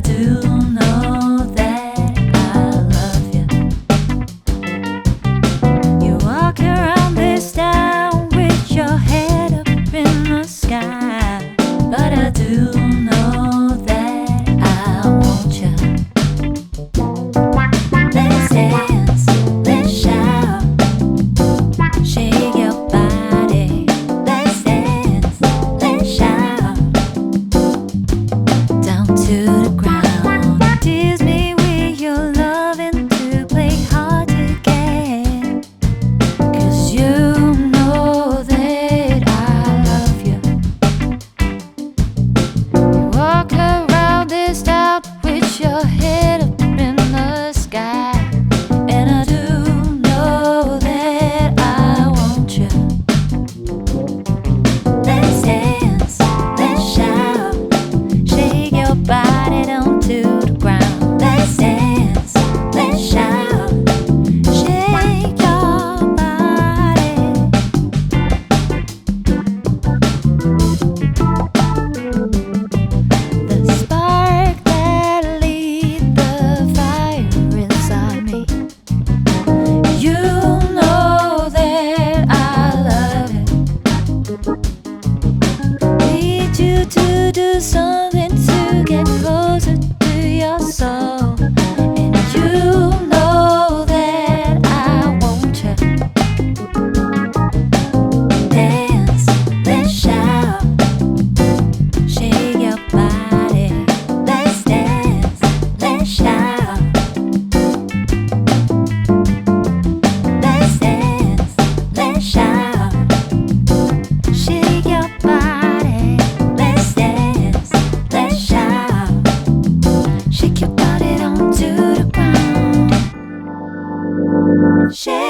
do. do something Share.